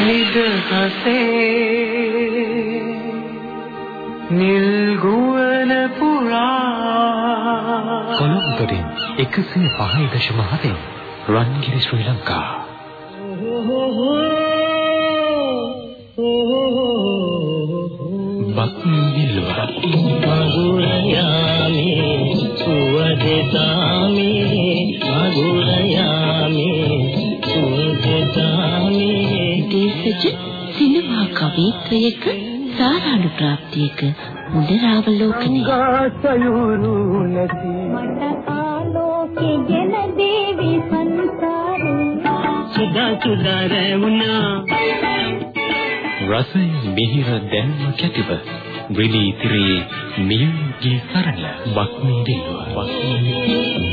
නිදහසේ නිල් ගුවන පුරා කොළඹින් 105.7 රන්ගිරි ශ්‍රී ලංකා. බක්මිල්ලව මගුරයාමේ කවිත්වයක සාරාණු ප්‍රාප්තියක මුදරාවලෝකනය ගාසයුරු නැති. මට ආලෝකෙ ගෙන දේවි සංසාරේ. සුදා සුදා රැවුනා රසය මිහිර දැන්ම කැටිව විලී තිරේ නියුගේ සරල බක්මිල්ලව මිතුරනි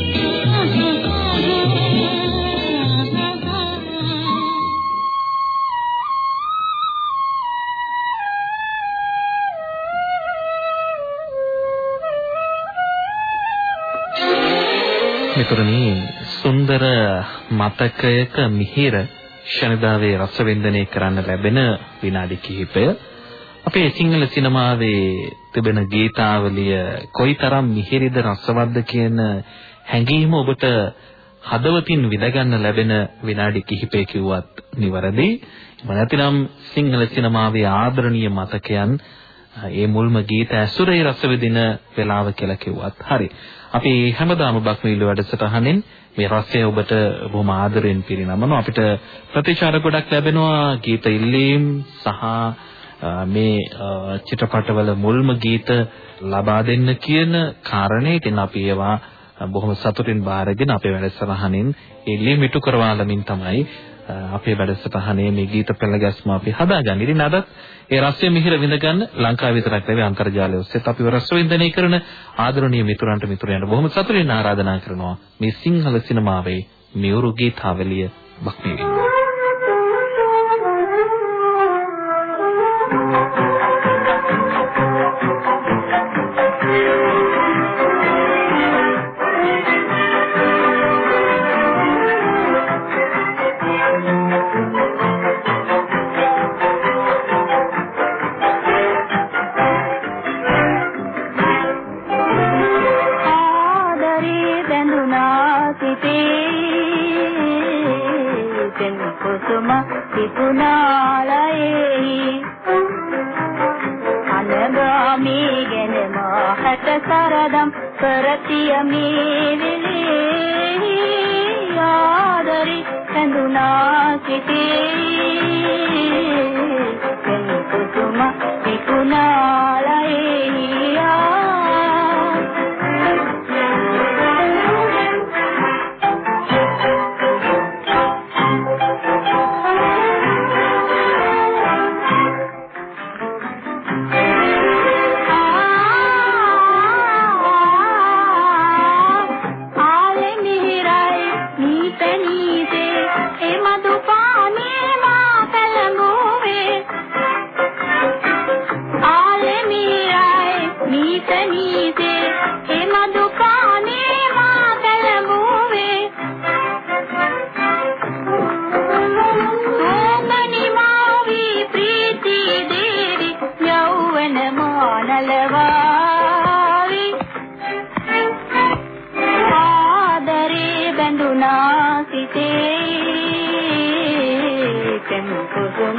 මතකයක මිහිර ශනිදාවේ රසවින්දනය කරන්න ලැබෙන විනාඩි කිහිපය අපේ සිංහල සිනමාවේ තිබෙන ගීතාවලිය කොයිතරම් මිහිරිද රසවත්ද කියන හැඟීම ඔබට හදවතින් විඳගන්න ලැබෙන විනාඩි කිහිපය කිව්වත් නිවැරදි. එහෙම නැතිනම් සිංහල සිනමාවේ ආදරණීය මතකයන් ඒ මුල්ම ගීත ඇසුරේ රස විඳින වෙලාව කියලා කිව්වත් හරි. අපි හැමදාම බක්මීල වැඩසටහනෙන් මේ රසය ඔබට බොහොම ආදරෙන් පිරිනමනවා. අපිට ප්‍රතිචාර ගොඩක් ලැබෙනවා ගීත ඉල්ලීම් සහ මේ චිත්‍රපටවල මුල්ම ගීත ලබා දෙන්න කියන කාරණේ. ඉතින් අපි ඒවා බොහොම සතුටින් බාරගෙන අපේ වැඩසටහනින් ඉල්ලීම් ඉටු කරවාලමින් තමයි අපේ වැඩසටහනේ මේ ගීත පෙළ ගැස්ම අපි හදාගන්නේ. ඉතින් අදත් ඒ රසය මිහිර විඳ ගන්න ලංකාව විතරක් නෙවෙයි අන්තර්ජාලය ඔස්සේත් අපි රස වින්දනය කරන ආදරණීය මිතුරන්ට මිතුරයන්ට බොහොම සතුටින් ආරාධනා කරනවා මේ සිංහල සිනමාවේ මියුරු ගීතාවලිය බක්මී සරදම් කරතිය මේ වෙලේ ආදරේ බැඳුනා සිතේ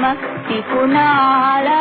भक्ति पुनालय्या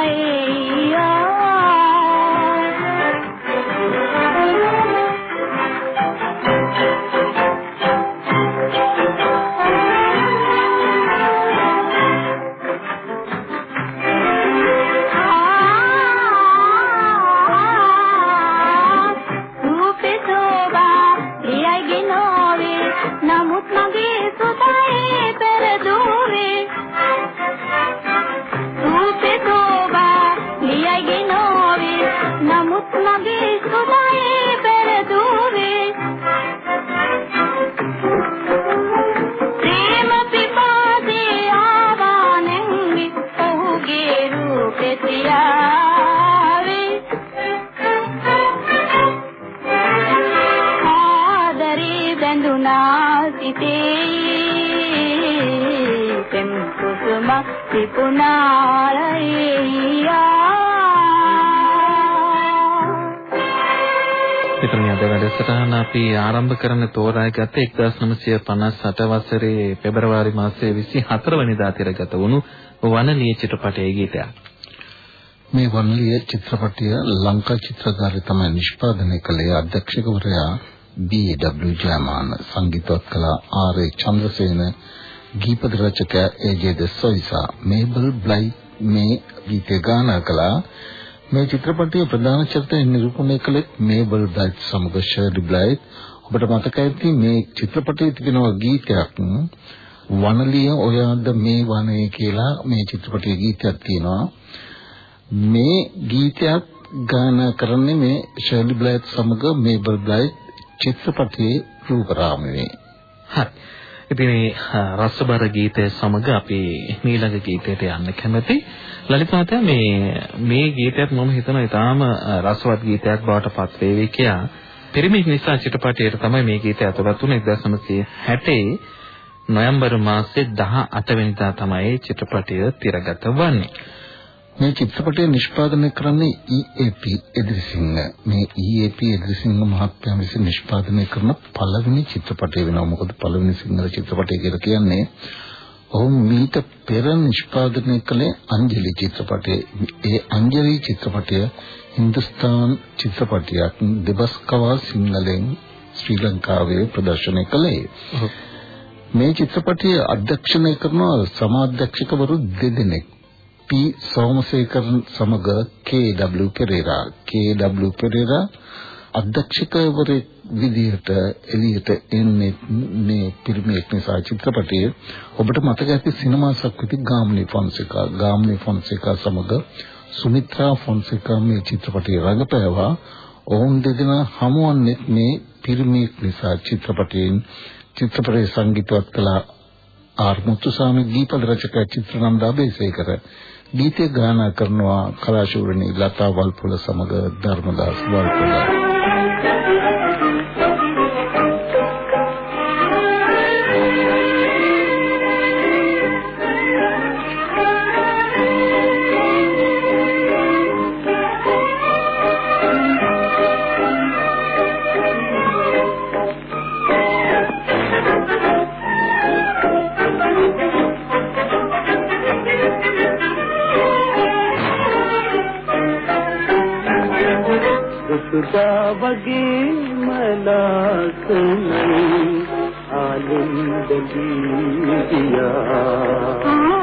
තිබුණාලයියා පිටුම අද වැඩසටහන අපි ආරම්භ කරන තෝරාගත 1958 වසරේ පෙබරවාරි මාසයේ 24 වෙනිදා තිරගත වුණු වනලිය චිත්‍රපටයේ ගීතයක්. මේ වන්ලිය චිත්‍රපටය ලංකා චිත්‍රකාරය තමයි නිෂ්පාදනය කළේ අධ්‍යක්ෂකවරයා බී.ඩබ්ලිව් ජයමාන සංගීතවත් කළ ආර්.ඒ. චන්ද්‍රසේන ගීපද රචකයා ඒ.ජේ දෙසොයිසා මේබල් බ්ලයි මේ ගීතය ගායනා කළා මේ චිත්‍රපටයේ ප්‍රධාන චරිතය නිරූපණය කළේ මේබල් බ්ලයිත් සමග ෂර්ලි බ්ලයිත් ඔබට මතක ඇති මේ චිත්‍රපටයේ තිබෙන ගීතයක් වනලිය ඔයාද මේ වනේ කියලා මේ චිත්‍රපටයේ ගීතයක් තියෙනවා මේ ගීතයක් ගායනා කරන්නේ මේ ෂර්ලි බ්ලයිත් සමග මේබල් බ්ලයිත් චිත්‍රපටයේ රූපරාමයේ හරි. ඉතින් මේ රසබර ගීතය සමග අපි ඊළඟ ගීතයට යන්න කැමති. ලලිත මහත්තයා මේ මේ ගීතයත් මම හිතනවා ඊටාම රසවත් ගීතයක් බවට පත් වේවි කියලා. පිරිමික් නිසා චිත්‍රපටයට තමයි මේ ගීතය ඇතුළත් වුණේ 1960 නොවැම්බර් මාසයේ 18 වෙනිදා තමයි චිත්‍රපටය තිරගත වන්නේ. මේ චිත්‍රපටය නිෂ්පාදනය කරන්නේ EAP එදිරිසිංහ. මේ EAP එදිරිසිංහ මහත්මයා විසින් නිෂ්පාදනය කරන පළවෙනි චිත්‍රපටය වෙනවා. මොකද පළවෙනි සිංහල චිත්‍රපටය කියලා කියන්නේ ඔහු මීට පෙර නිෂ්පාදනය කළේ අංජලි චිත්‍රපටය. ඒ අංජලි චිත්‍රපටය හින්දුස්තාන් චිත්‍රපටයක් දෙබස්කවා සිංහලෙන් ශ්‍රී ලංකාවේ ප්‍රදර්ශනය කළේ. මේ චිත්‍රපටය අධ්‍යක්ෂණය කරන සමාධ්‍යක්ෂකවරු දෙදෙනෙක් පී සෝමසේකරන් සමග K W Perera K W Perera අධ්‍යක්ෂකවරයෙක් විදිහට එළියට එන්නේ මේ පිරිමියෙක් නිසා චිත්‍රපටයේ ඔබට මතක ඇති සිනමා සක්විති ගාමිණී ෆොන්සේකා. ගාමිණී ෆොන්සේකා සමග සුමිත්‍රා ෆොන්සේකා මේ චිත්‍රපටයේ රඟපෑවා. ඔවුන් දෙදෙනා හමුවන්නේ මේ පිරිමියෙක් නිසා චිත්‍රපටයෙන් චිත්‍රපටයේ සංගීතවත් කළ ආර් මුතුසාමි දීපද රචක චිත්‍රනන්දා බේසේකර ගීතය ගායනා කරනවා කලාශූරණී ලතා වල්පොල සමග ධර්මදාස් වල්පොල සුදා වගේ මලකනයි ආලින්දදී ගියා සුදා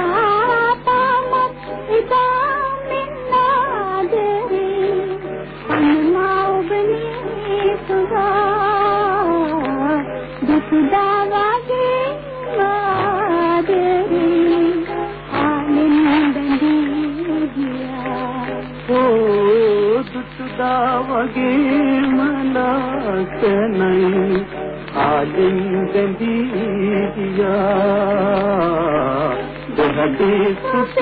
え、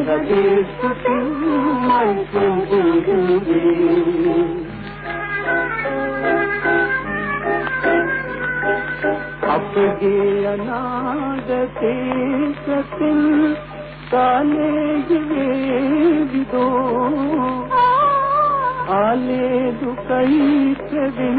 अनागीस कालेज वे काले दु कई सिन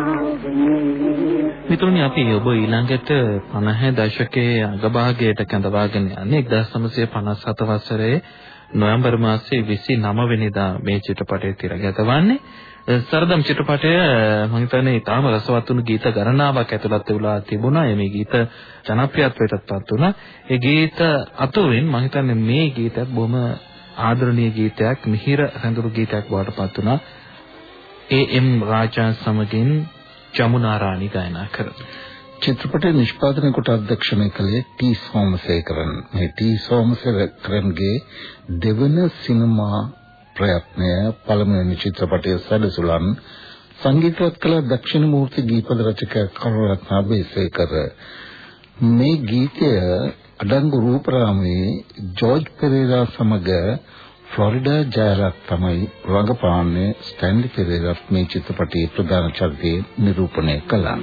මිතුරුනි අපි ඔබ ඊළඟට 50 දශකයේ අගභාගයට කැඳවාගෙන යන්නේ 1957 වසරේ නොවැම්බර් මාසයේ 29 වෙනිදා මේ චිත්‍රපටය තිරගත වන්නේ සරදම් චිත්‍රපටය මම හිතන්නේ ඊටාම රසවත් වුණු ගීත ගණනාවක් ඇතුළත් වෙලා තිබුණා. මේ ගීත ජනප්‍රියත්වයටපත් වුණා. ඒ ගීත අතුරින් මම හිතන්නේ මේ ගීතයත් බොහොම ආදරණීය ගීතයක්, මිහිර රැඳුණු ගීතයක් බවට පත් වුණා. ඒ.එම්. රාජා සමගින් ජමුනා රාණි ගායනා කරන චිත්‍රපටය නිෂ්පාදනය කොට අධ්‍යක්ෂණය කළේ ටී සෝමසේකරන්. මේ ටී සෝමසේකරන්ගේ දෙවන සිනමා ප්‍රයත්නය පළමුවෙනි චිත්‍රපටයේ සැලසුලන් සංගීතවත් කළ දක්ෂිණ මූර්ති ගීපද රචක කරුණරත්න අබේසේකර මේ ගීතය අඩංගු රූපරාමයේ ජෝර්ජ් පෙරේරා සමග ෆ්ලොරිඩා ජයරත් තමයි රංගපාන්නේ ස්ටැන්ලි පෙරේරාත් මේ චිත්‍රපටයේ ප්‍රධාන චරිතය නිරූපණය කළා.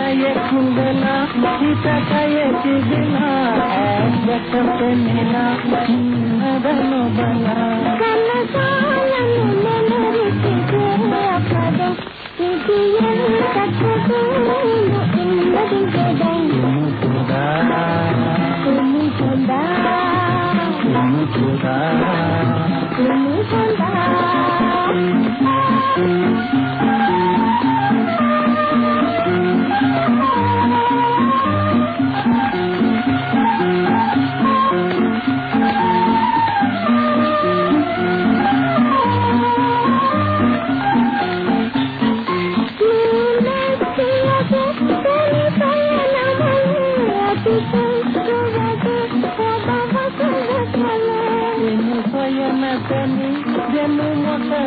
का ये कुंडला सीता का ये चिदला जखम पे मिला धनु बला Thank you.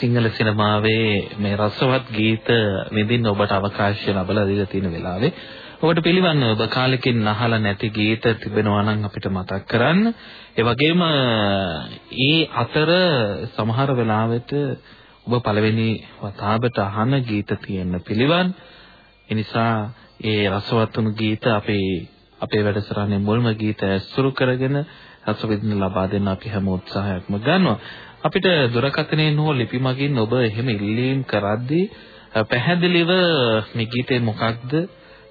සිංහල සිනමාවේ මේ රසවත් ගීත විඳින්න ඔබට අවකාශය ලැබලා දීලා තියෙන වෙලාවේ ඔබට පිළිවන්න ඔබ කාලෙකින් අහලා නැති ගීත තිබෙනවා නම් අපිට මතක් කරන්න. ඒ වගේම ඒ අතර සමහර වෙලාවට ඔබ පළවෙනි වතාවට අහන ගීත තියෙන්න පිළිවන්. ඒ නිසා ඒ රසවත් වුණු ගීත අපේ අපේ වැඩසටහනේ මුල්ම ගීත ඇසුරු කරගෙන රස විඳින්න ලබා දෙන්න අපි හැම උත්සාහයක්ම ගන්නවා. අපිට දුරකථනයෙන් හෝ ලිපි මගින් ඔබ එහෙම ඉල්ලීම් කරද්දී පැහැදිලිව මේ ගීතේ මොකක්ද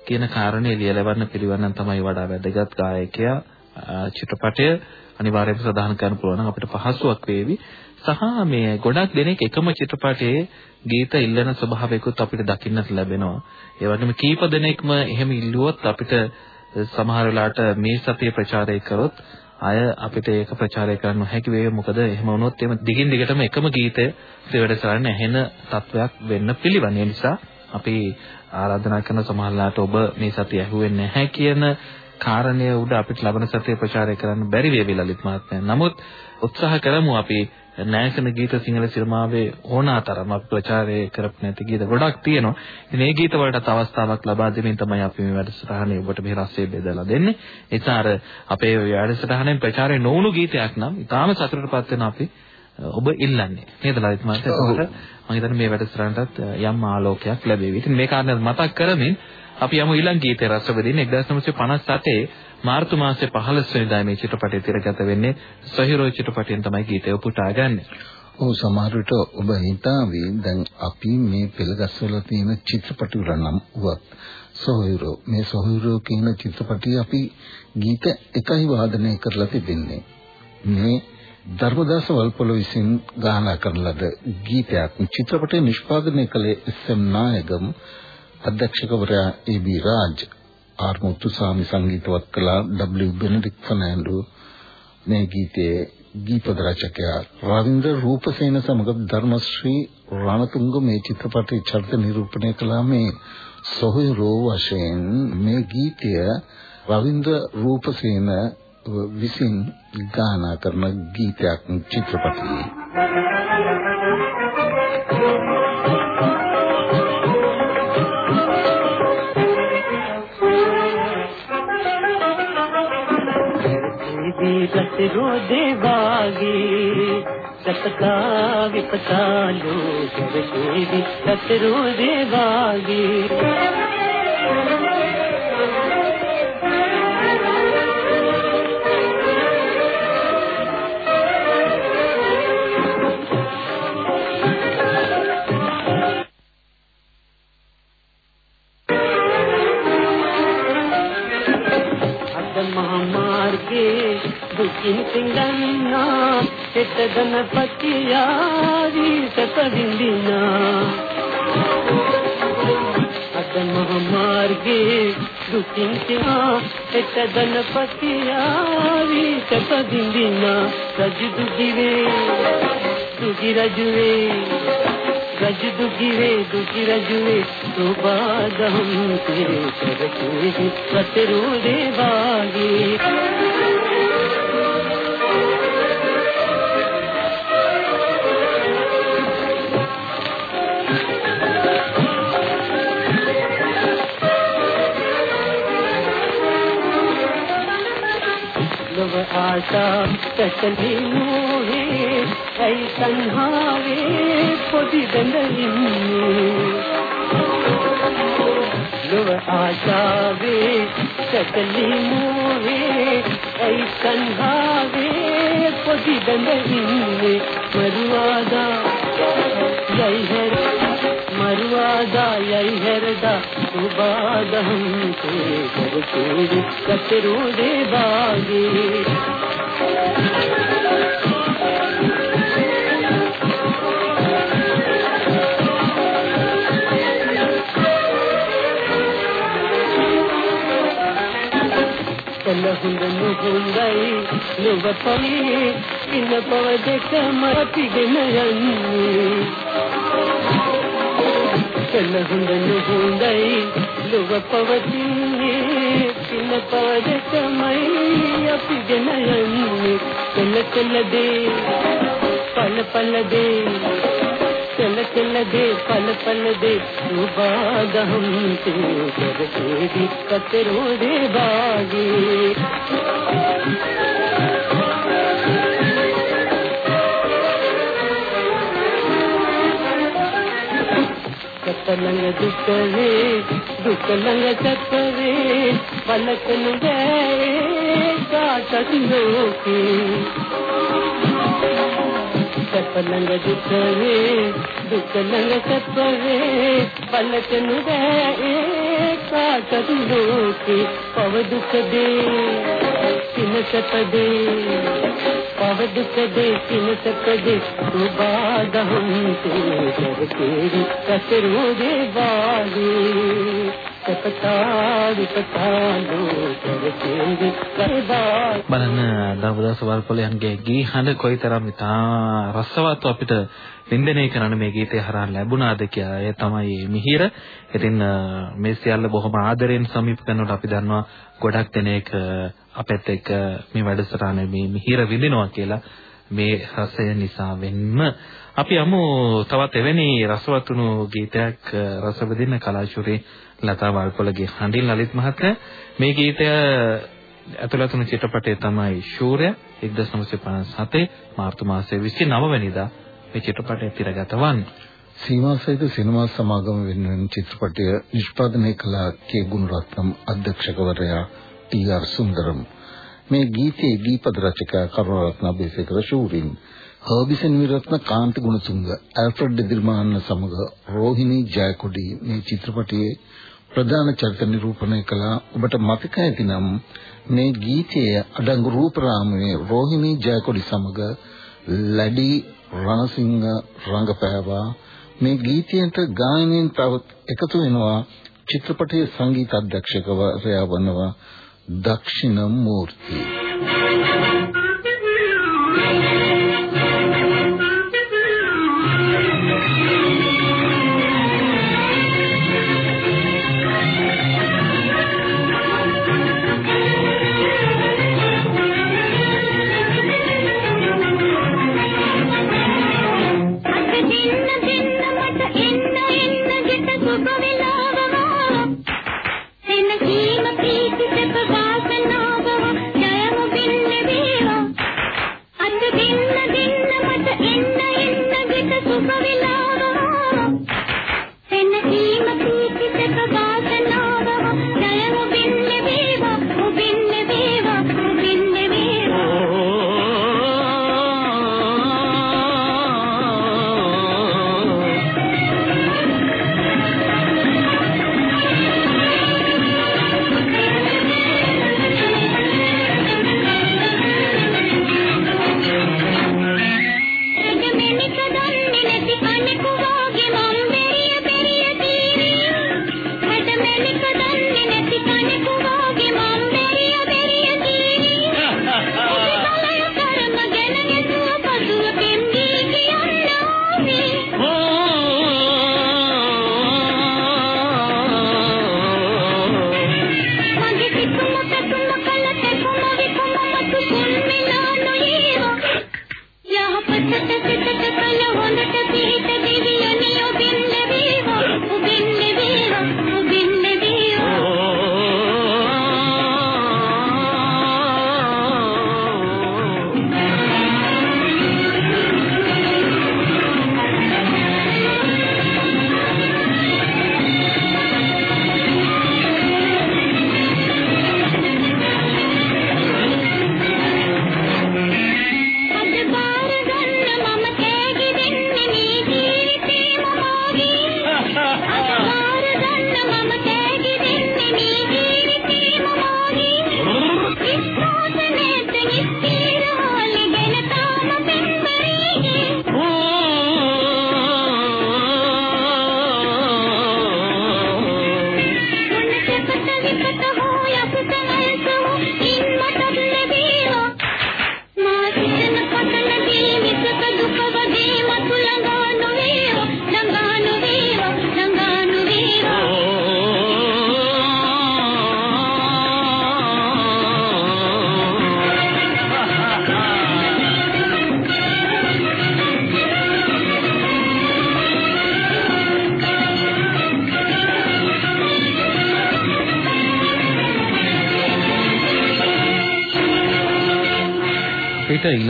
කියන කාරණේ ලියලවන්න පිළිවන්න තමයි වඩා වැදගත් ගායකයා චිත්‍රපටය අනිවාර්යයෙන්ම සදාහන් කරන්න පුළුවන් අපිට පහසුවක් වේවි. සහ මේ ගොඩක් දෙනෙක් එකම චිත්‍රපටයේ ගීත ඉල්ලන ස්වභාවයකුත් අපිට දකින්නට ලැබෙනවා. ඒ වගේම කීප දෙනෙක්ම එහෙම ඉල්ලුවොත් අපිට සමහර වෙලාවට මේ සතිය ප්‍රචාරය කරොත් අය අපිට ඒක ප්‍රචාරය කරන්න හැකි වේ මොකද එහෙම වුණොත් එම දිගින් දිගටම එකම ගීතය ප්‍රවැඩසරන්න ඇහෙන තත්වයක් වෙන්න පිළිවන් ඒ නිසා අපි ආරාධනා කරන සමහරලාට ඔබ මේ සතිය ඇහුවේ නැහැ කියන කාරණය උඩ අපිට ලබන සතිය ප්‍රචාරය කරන්න බැරි වේවි ලලිත් මහත්මයා. නමුත් උත්සාහ කරමු අපි නායකන ගීත සිංහල සිනමාවේ ඕනාතරම් අපි ප්‍රචාරය කරපු නැති ගීත ගොඩක් තියෙනවා. ඉතින් මේ ගීත වලටත් අවස්ථාවක් ලබා දෙමින් තමයි අපි මේ වැඩසටහනේ ඔබට මේ රසය බෙදලා දෙන්නේ. ඒ නිසා අර අපේ වැඩසටහනෙන් ප්‍රචාරය නොවුණු ගීතයක් නම් ඊටාම සතුටටපත් වෙන අපි ඔබ ඉල්ලන්නේ. නේද ලලිත් මහත්තයා? ඒකට මම හිතන්නේ මේ වැඩසටහනටත් යම් ආලෝකයක් ලැබෙවි. ඉතින් මේ කාරණේ මතක් කරමින් අපි යමු ඊළඟ ගීතය රස විඳින්න 1957 මාර්තු මාසයේ 15 වෙනිදා මේ චිත්‍රපටය තිරගත වෙන්නේ සොහිරෝ චිත්‍රපටයෙන් තමයි ගීතය උපුටා ගන්න. ඔව් සමහර විට ඔබ හිතාවේ දැන් අපි මේ පෙළගස්වල තියෙන චිත්‍රපට වල නම් උවත් සොහිරෝ මේ සොහිරෝ කියන චිත්‍රපටිය අපි ගීත එකයි වාදනය කරලා තිබෙන්නේ. මේ ධර්මදාස වල්පොල විසින් ගායනා කරන ලද ගීතයක් චිත්‍රපටය නිෂ්පාදනය කළේ S M. නායකම් අධ්‍යක්ෂකවරයා A B. Raj R Muthusamy සංගීතවත් කළා W. බෙනඩික්ට් ෆර්නෑන්ඩෝ මේ ගීතයේ ගීපද රචකයා රවින්ද්‍ර රූපසේන සමග ධර්මශ්‍රී රණතුංග මේ චිත්‍රපටයේ චරිත නිරූපණය කළා. මේ සොහොයුරෝ වශයෙන් මේ ගීතය රවින්ද්‍ර රූපසේන විසින් ගායනා කරන ගීතයක් චිත්‍රපටයේ. Thank you. रोदे बागी सकता विपता लोग रोदे बागी දුකින් සිඟන්නා හිත ගණපති ආවි සත විඳිනා අද මහ මාර්ගේ දුකින් සිඟා හිත ගණපති ආවි සත විඳිනා රජ දුකිවේ දුකි රජුවේ රජ දුකිවේ දුකි රජුවේ සෝබාදම් තේ කරතුවේ සතරෝ දේවාගේ आशा कचली मोहे ऐसन हावे पोदी दंडली आशा वे कचली मोहे ऐसन हावे पोदी दंडली मरुआदा जय हरी මරුවාදා යයි හැරදා සුබාදහම් කුේ කරකේ කතරෝ දේවාගේ හොඳ නුහුඳයි නුඹ පොලි ඉන්න පව දෙක මරතිගෙන යන්නේ කළ හොඳ නුඹයි ලොව පවතින්නේ සින පවද තමයි අපි ගෙනයන්නේ කළ කළ දේ පල පල දේ කළ කළ දේ පල පල දේ සුබාදහම් තේ කරසේ දික්කතරෝ දේ බාගේ පලංග දුකවේ දුක ළඟ සැපවේ පලකනු බෑ කාටත් ලෝකේ සැප ළඟ දුකවේ දුක ළඟ සැපවේ පලකනු බෑ කාටත් ලෝකේ පව දුක දේ සින සැප දේ භව දුක දෙසිනසකද සුබාදහන්තේ කරකේරි කතරෝ දේවාලේ බලන්න දවදාස වල්පලයන්ගේ ගී හඬ කොයිතරම් ඉතා රසවත් අපිට වින්දනය කරන්න මේ ගීතය හරහා ලැබුණාද කියලා. ඒ තමයි මිහිර. ඉතින් මේ සියල්ල බොහොම ආදරෙන් සමීප කරනකොට අපි දන්නවා ගොඩක් දෙනෙක් අපෙත් එක්ක මේ වැඩසටහන මේ මිහිර විඳිනවා කියලා. මේ රසය නිසා වෙන්න අපි යමු තවත් එවැනි රසවත්ුණු ගීතයක් රස විඳින්න කලාශූරී ලතා වල්පොලගේ හඬින් ලලිත් මහත්මයා මේ ගීතය ඇතුළත් වුණු චිත්‍රපටය තමයි ශූරය 1957 මාර්තු මාසයේ 29 වෙනිදා මේ චිත්‍රපටය තිරගත වන්නේ. සීමා සහිත සිනමා සමාගම වෙනුවෙන් චිත්‍රපටය නිෂ්පාදනය කළ කේ ගුණරත්නම් අධ්‍යක්ෂකවරයා ටී.ආර්. සුන්දරම්. මේ ගීතයේ දීපද රචකයා කරුණාරත්න අබේසේකර ශූරින් හර්බිසන් විරත්න කාන්ති ගුණතුංග ඇල්ෆ්‍රඩ් ඩෙදිර්මාන්න සමග රෝහිණී ජයකොඩි මේ චිත්‍රපටයේ ප්‍රධාන චරිත නිරූපණය කළ. ඔබට මතක ඇතිනම් මේ ගීතයේ අඩංගු රූපරාමයේ රෝහිණී ජයකොඩි සමග ලැඩි රණසිංහ රංගපෑවා. මේ ගීතයට ගායනයෙන් තවත් එකතු වෙනවා චිත්‍රපටයේ සංගීත අධ්‍යක්ෂකවරයා වනවා. දක්ෂිණ මූර්ති.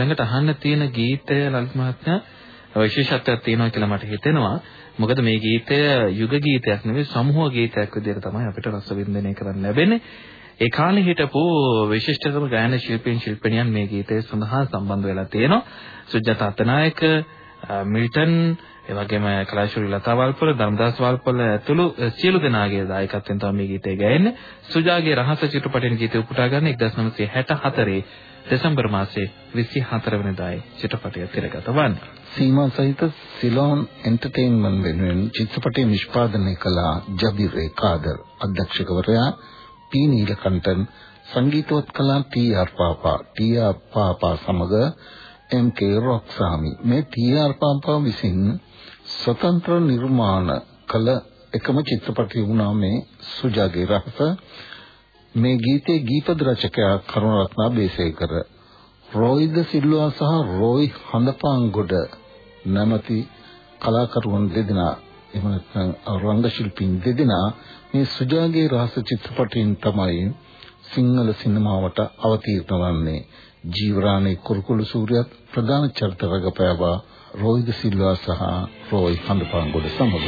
ඊළඟට අහන්න තියෙන ගීතය ලලිත් මහත්මයා විශේෂත්වයක් තියෙනවා කියලා මට හිතෙනවා. මොකද මේ ගීතය යුග ගීතයක් නෙවෙයි සමූහ ගීතයක් විදිහට තමයි අපිට රස වින්දනය කරන්න ලැබෙන්නේ. ඒ කාලේ හිටපු විශිෂ්ටතම ගායන ශිල්පීන් ශිල්පිනියන් මේ ගීතය සඳහා සම්බන්ධ වෙලා තියෙනවා. සුජාත අතනායක, මිල්ටන්, ඒ වගේම කලාශූරි ලතා වල්පොල, ධම්දාස් වල්පොල ඇතුළු සියලු දෙනාගේ දායකත්වයෙන් තමයි මේ ගීතය ගයන්නේ. සුජාගේ රහස චිත්‍රපටයෙන් ගීතය උපුටා ගන්න 1964 දෙසැම්බර් මාසයේ 24 වෙනිදායි චිත්‍රපටය තිරගත වන්නේ. සීමා සහිත සිලෝන් එන්ටර්ටේන්මන්ට් වෙනුවෙන් චිත්‍රපටය නිෂ්පාදනය කළ ජබිර් ඒකාදර් අධ්‍යක්ෂකවරයා පී නීලකණ්ඨන් සංගීතවත් කලා T R Papa T R Papa සමග එම් කේ රොක්සාමි. මේ ටී ආර් පාපා විසින් ස්වතන්ත්‍ර නිර්මාණ කළ එකම චිත්‍රපටය වුණා මේ සුජාගේ රහස. මේ ගීතයේ ගීපද රචකයා කරුණරත්න බේසේකර රොයිද සිල්වා සහ රොයි හඳපාන්ගොඩ නැමැති කලාකරුවන් දෙදෙනා එහෙම නැත්නම් රංග ශිල්පීන් දෙදෙනා මේ සුජාගේ රහස චිත්‍රපටයෙන් තමයි සිංහල සිනමාවට අවතීර්ණ වන්නේ. ජීවරාණේ කුරුකුළු සූර්යත් ප්‍රධාන චරිත රඟපෑවා රොයිද සිල්වා සහ රොයි හඳපාන්ගොඩ සමග.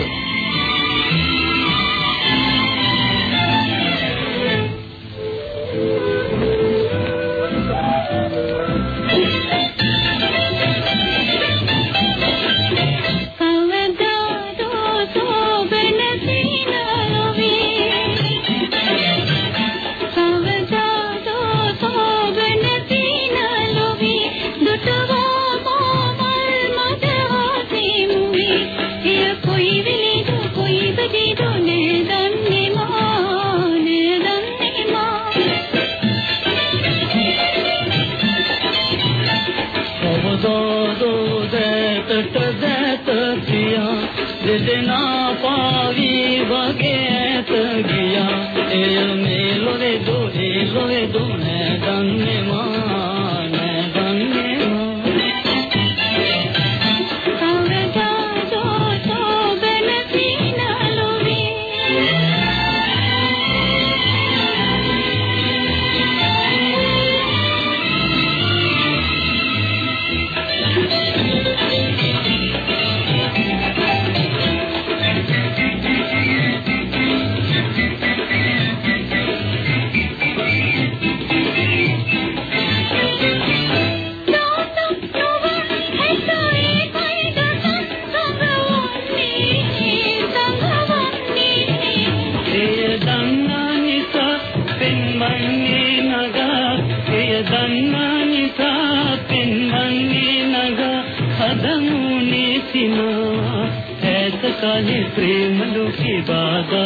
शिवादा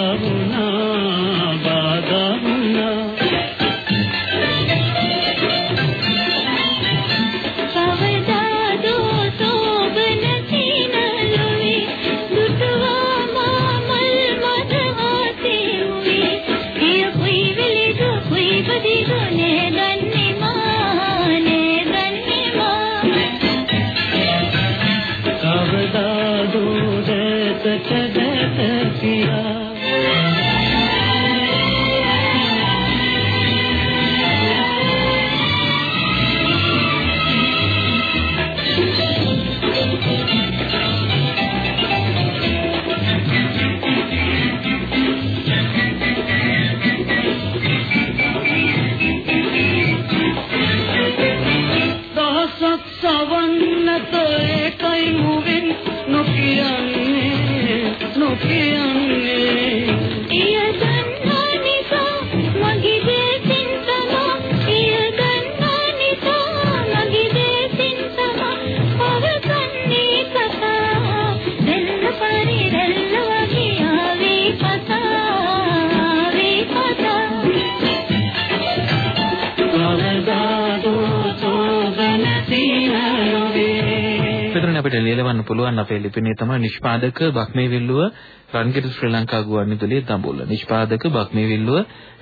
පිටරණ අපිට ලියලවන්න පුළුවන් අපේ ලිපිනේ තමයි නිෂ්පාදක බක්මේවිල්ලුව රන්ගිර ශ්‍රී ලංකා ගුවන්විදුලියේ දඹුල්ල. නිෂ්පාදක බක්මේවිල්ලුව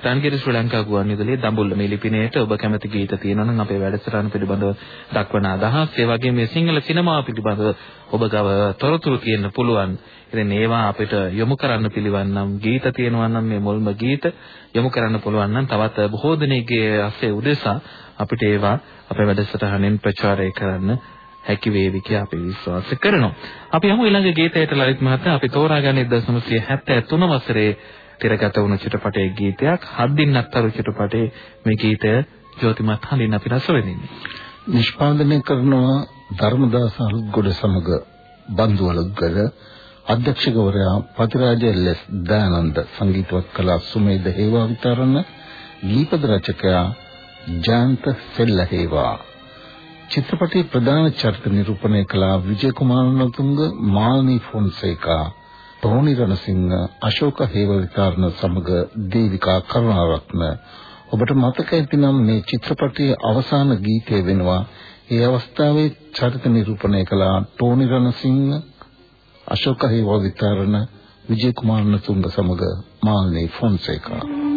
රන්ගිර ශ්‍රී ලංකා ගුවන්විදුලියේ දඹුල්ල. මේ ලිපිනේට ඔබ කැමති ගීත තියෙනවා නම් අපේ වැඩසටහන පිළිබඳව දක්වන අදහස්, ඒ වගේම මේ සිංහල සිනමාව පිළිබඳව ඔබ ගව තොරතුරු කියන්න පුළුවන්. ඉතින් ඒවා අපිට යොමු කරන්න පිළිවන් නම් ගීත තියෙනවා නම් මේ මුල්ම ගීත යොමු කරන්න පුළුවන් නම් තවත් බොහෝ දෙනෙක්ගේ අස්සේ උදෙසා අපිට ඒවා අපේ වැඩසටහනෙන් ප්‍රචාරය කරන්න හැකි වේවි කියලා අපි විශ්වාස කරනවා. අපි යමු ඊළඟ ගීතයට ලලිත් මහතා අපි තෝරාගන්නේ 1973 වසරේ තිරගත වුණු චිත්‍රපටයේ ගීතයක්. හත් දින්නත්තරු චිත්‍රපටයේ මේ ගීතය ජෝතිමත් හඳින් අපි රස විඳින්නේ. නිෂ්පාදනය කරනවා ධර්මදාස අලුත්ගොඩ සමග බන්දු අලුත්ගොඩ අධ්‍යක්ෂකවරයා පතිරාජ එල්.එස්. දයානන්ද සංගීතවත් කලා සුමේද හේවා විතරණ ගීපද රචකයා ජයන්ත සෙල්ලහේවා. චිත්‍රපටයේ ප්‍රධාන චරිත නිරූපණය කළ විජය කුමාරනතුංග මාල්නී ෆොන්සේකා තෝනි රණසිංහ අශෝක හේවවිතාරණ සමග දේවිකා කරුණාරත්න. ඔබට මතක ඇතිනම් මේ චිත්‍රපටයේ අවසාන ගීතය වෙනවා. ඒ අවස්ථාවේ චරිත නිරූපණය කළ ටෝනි රණසිංහ අශෝක හේවවිතාරණ විජය කුමාරනතුංග සමග මාල්නී ෆොන්සේකා.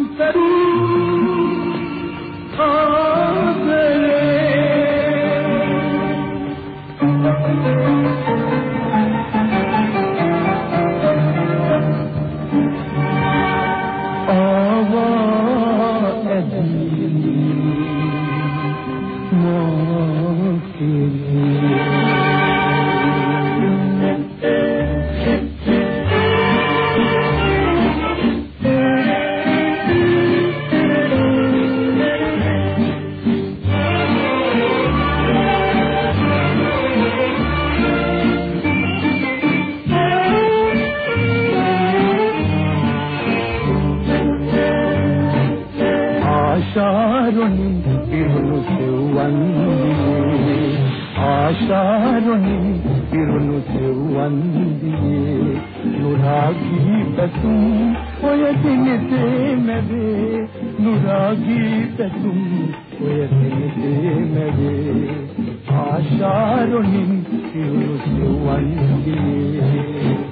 පැතුම් ඔය සිනිතේ මැදේ නුරාගී පැතුම්. ඔය සිනිතේ මැදේ ආශාරොණින් සිවුසු වන්දියේ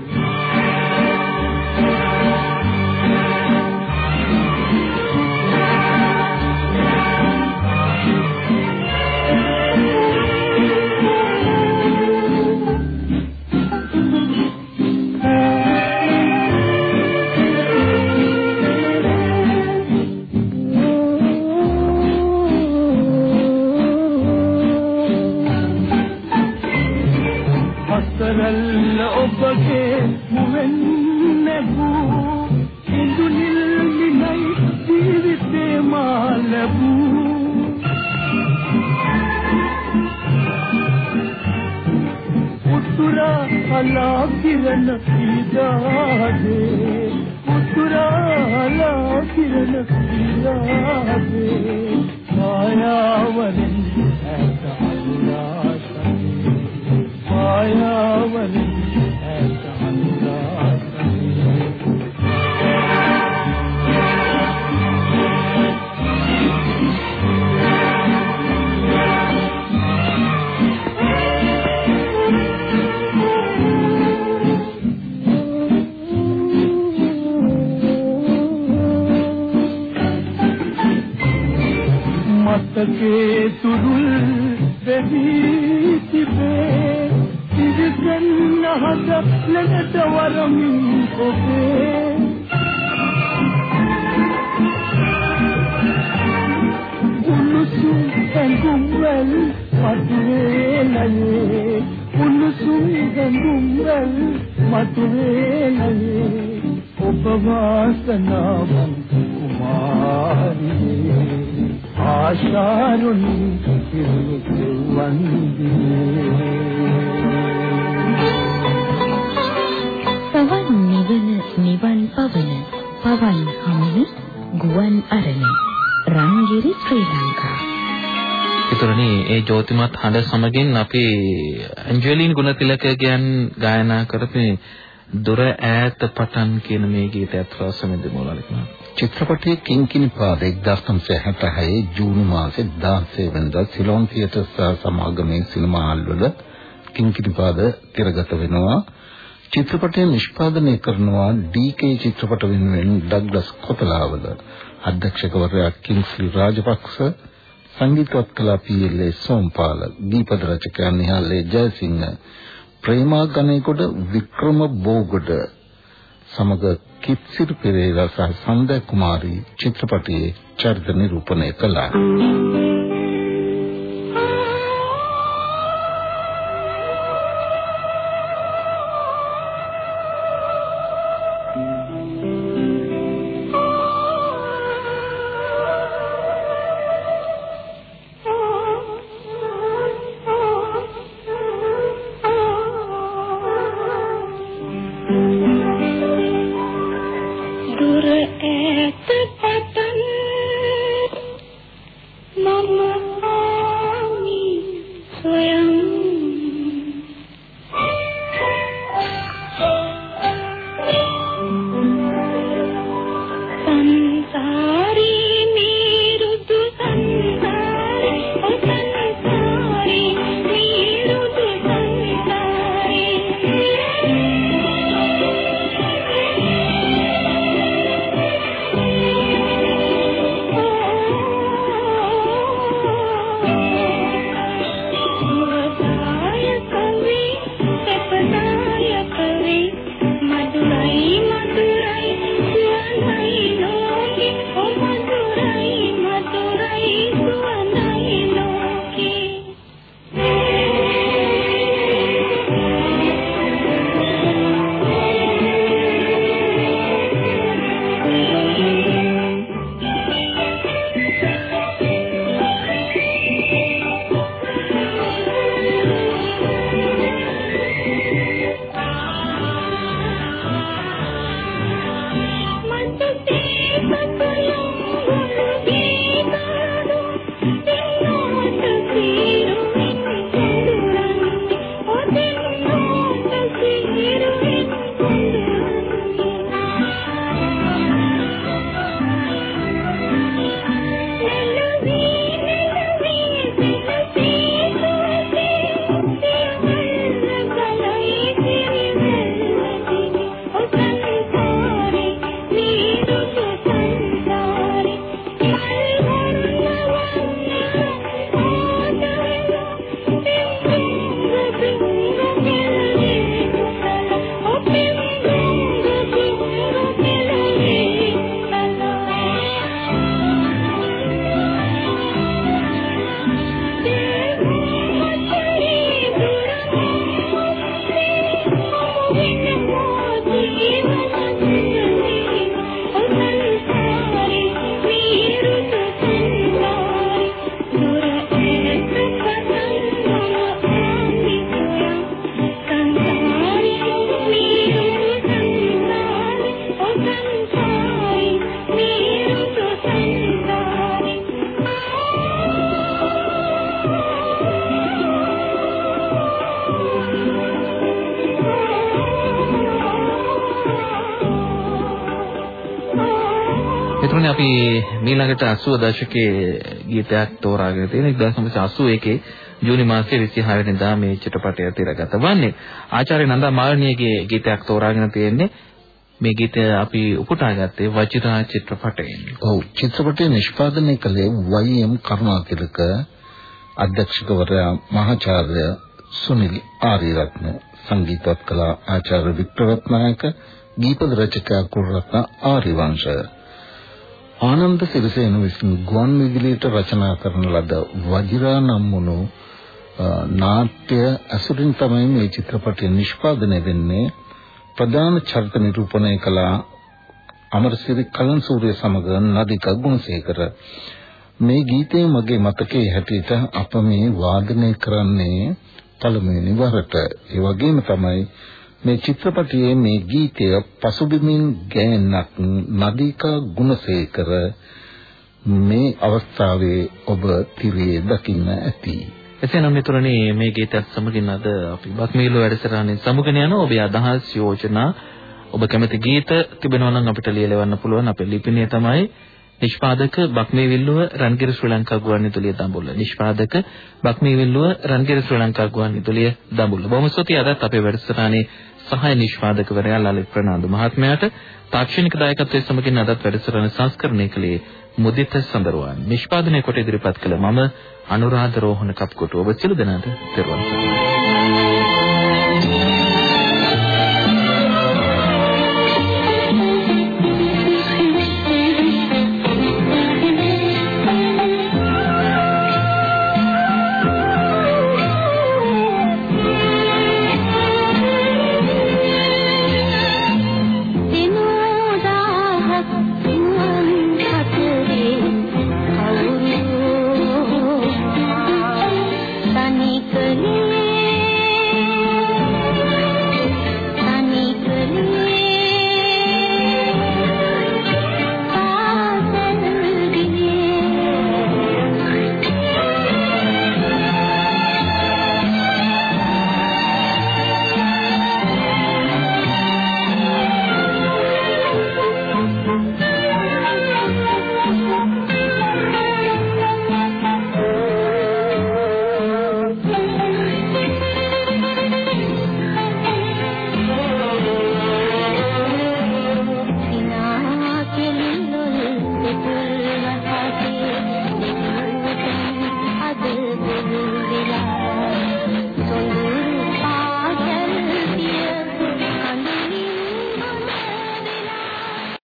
මතකේ තුරුල් වෙවි තිබේ ඉරිසෙන් අහස ලෙඩට වරමින් ඔබේ උණුසුම් ඇඟුම් වල මතුවේ නයේ උණුසුම් ඇඟුම් වල මතුවේ නයේ ඔබ වාසනාවන්ත කුමාරියේ ආශාරුනි පවන් නිවන නිවන් පවන පවන් හමුන ගුවන් අරණ රංගිරි ශ්‍රී ලංකා. ඒතරනේ ඒ ජෝතිමත් හඬ සමගින් අපි ඇන්ජලින් ගුණතිලකයන් ගායනා කරපු දොර ඈත පටන් කියන මේ ගීතයත් රසමෙන්ද මොලලිකම චිත්‍රපටයේ කිංකිණි පාද 1966 ජූනි මාසේ 16 වෙනිදා සිලෝන් තියටර් සහ සමාගමේ සිනමා හල් වල කිංකිණිපාද තිරගත වෙනවා. චිත්‍රපටය නිෂ්පාදනය කරනවා ඩී.කේ චිත්‍රපට වෙනුවෙන් ඩග්ලස් කොතලාවල. අධ්‍යක්ෂකවරයා කිංස්ලි රාජපක්ෂ සංගීතවත් කලා පී.එල්.ඒ. සෝම්පාල දීපද රචකයා නිහාල් ජයසිංහ ප්‍රේමා ගණේකොඩ වික්‍රම බෝගොඩ සමග කිත්සිරි පෙරේරා සහ සන්දා කුමාරී චිත්‍රපටයේ චරිත නිරූපණය කළා. මීළඟට 80 දශකයේ ගීතයක් තෝරාගෙන තියෙන 1981 ජූනි මාසයේ 26 වෙනිදා මේ චිත්‍රපටය තිරගත වන්නේ. ආචාර්ය නන්දා මාළනියගේ ගීතයක් තෝරාගෙන තියෙන්නේ මේ ගීතය අපි උපුටා ගත්තේ වජිරා චිත්‍රපටයෙන්. ඔව් චිත්‍රපටය නිෂ්පාදනය කළේ වයි.එම් කරුණාතිලක අධ්‍යක්ෂකවරයා මහාචාර්ය සුනිල් ආරියරත්න සංගීතවත් කලා ආචාර්ය වික්‍රවත්නායක දීපද රචකයා කුරුරත්න ආරිවංශ ආනන්ද සිරිසේන විසින් ගුවන් විදුලියට රචනා කරන ලද වජිරා නම් වුණු අ, නාට්‍ය අසුරින් තමයි මේ චිත්‍රපටය නිෂ්පාදනය වෙන්නේ. ප්‍රධාන චරිත නිරූපණය කළ අමරසිරි කලන්සූරිය සමග නදික ගුණසේකර. මේ ගීතය මගේ මතකයේ හැටියට අප මේ වාදනය කරන්නේ පළමුවෙනි වරට. ඒ වගේම තමයි මේ චිත්‍රපටයේ මේ ගීතය පසුබිමින් ගෑනක් නදිකා ගුණසේකර මේ අවස්ථාවේ ඔබ තිරේ දකින්න ඇති එසේනම් මිතුරනි මේ ගීතයත් සමගින් අද අපි බක්මීල වැඩසටහනේ සමුගෙන යන ඔබේ අදහස් යෝජනා ඔබ කැමති ගීත තිබෙනවා නම් අපිට ලියලවන්න පුළුවන් අපේ ලිපිණිය තමයි නිෂ්පාදක බක්මේවිල්ලුව රන්ගිර ශ්‍රී ලංකා ගුවන්විදුලිය දඹුල්ල. නිෂ්පාදක බක්මේවිල්ලුව රන්ගිර ශ්‍රී ලංකා ගුවන්විදුලිය දඹුල්ල. බොහොම ස්තුතියි අදත් අපේ වැඩසටහනේ සහාය නිෂ්පාදකවරයා ලලිත් ප්‍රනාන්දු මහත්මයාට තාක්ෂණික දායකත්වයේ සමගින් අදත් වැඩසටහන සංස්කරණය කළේ මුදිත සඳරුවන්. නිෂ්පාදනය කොට ඉදිරිපත් කළ මම අනුරාධ රෝහණ කප්කොටුව ඔබ සියලු දෙනාට පෙරවන් සරණයි.